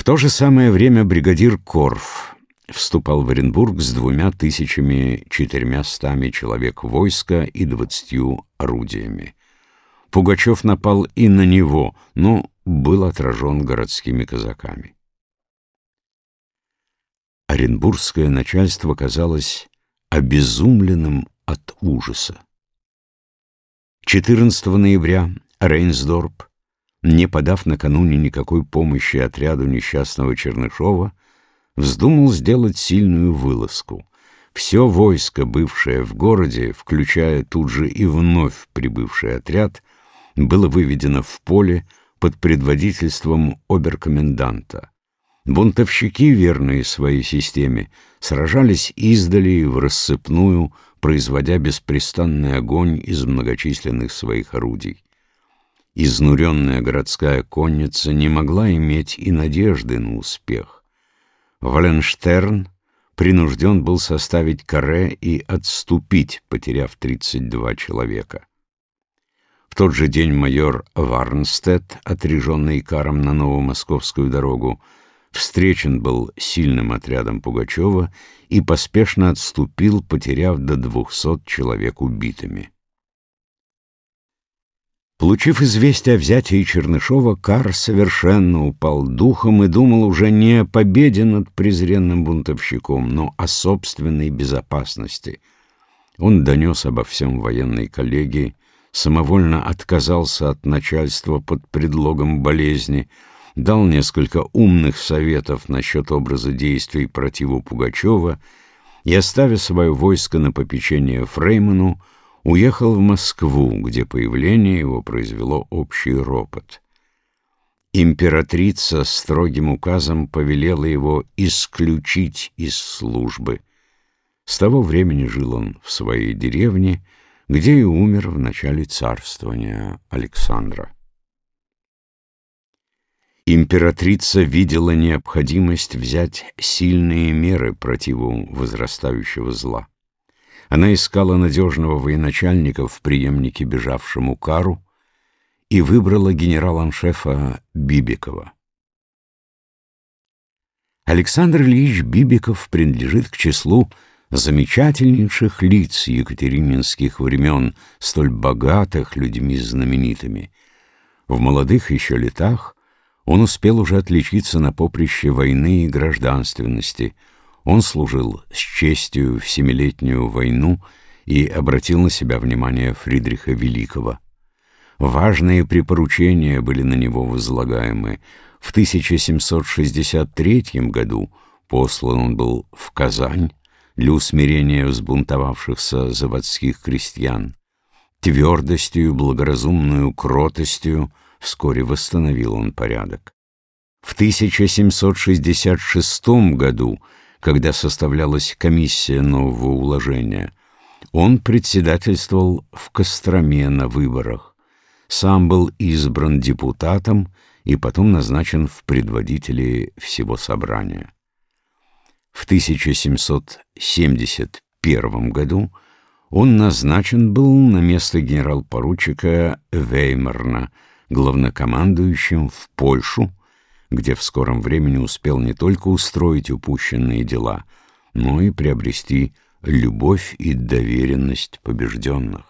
В то же самое время бригадир Корф вступал в Оренбург с двумя тысячами четырьмястами человек войска и двадцатью орудиями. Пугачев напал и на него, но был отражен городскими казаками. Оренбургское начальство казалось обезумленным от ужаса. 14 ноября Рейнсдорп, не подав накануне никакой помощи отряду несчастного Чернышова, вздумал сделать сильную вылазку. Все войско, бывшее в городе, включая тут же и вновь прибывший отряд, было выведено в поле под предводительством оберкоменданта. Бунтовщики, верные своей системе, сражались издали в рассыпную, производя беспрестанный огонь из многочисленных своих орудий. Изнуренная городская конница не могла иметь и надежды на успех. Валенштерн принужден был составить каре и отступить, потеряв 32 человека. В тот же день майор Варнстед, отряженный каром на Новомосковскую дорогу, встречен был сильным отрядом Пугачева и поспешно отступил, потеряв до двухсот человек убитыми. Получив известие о взятии Чернышова, Кар совершенно упал духом и думал уже не о победе над презренным бунтовщиком, но о собственной безопасности. Он донес обо всем военной коллегии, самовольно отказался от начальства под предлогом болезни, дал несколько умных советов насчет образа действий противу Пугачева и, оставив свое войско на попечение Фрейману, уехал в Москву, где появление его произвело общий ропот. Императрица строгим указом повелела его исключить из службы. С того времени жил он в своей деревне, где и умер в начале царствования Александра. Императрица видела необходимость взять сильные меры противу возрастающего зла. Она искала надежного военачальника в преемнике бежавшему Кару и выбрала генерал-аншефа Бибикова. Александр Ильич Бибиков принадлежит к числу замечательнейших лиц екатерининских времен, столь богатых людьми знаменитыми. В молодых еще летах он успел уже отличиться на поприще войны и гражданственности — он служил с честью в Семилетнюю войну и обратил на себя внимание Фридриха Великого. Важные припоручения были на него возлагаемы. В 1763 году послан он был в Казань для усмирения взбунтовавшихся заводских крестьян. Твердостью, благоразумную кротостью вскоре восстановил он порядок. В 1766 году когда составлялась комиссия нового уложения. Он председательствовал в Костроме на выборах, сам был избран депутатом и потом назначен в предводители всего собрания. В 1771 году он назначен был на место генерал-поручика Веймерна, главнокомандующим в Польшу, где в скором времени успел не только устроить упущенные дела, но и приобрести любовь и доверенность побежденных.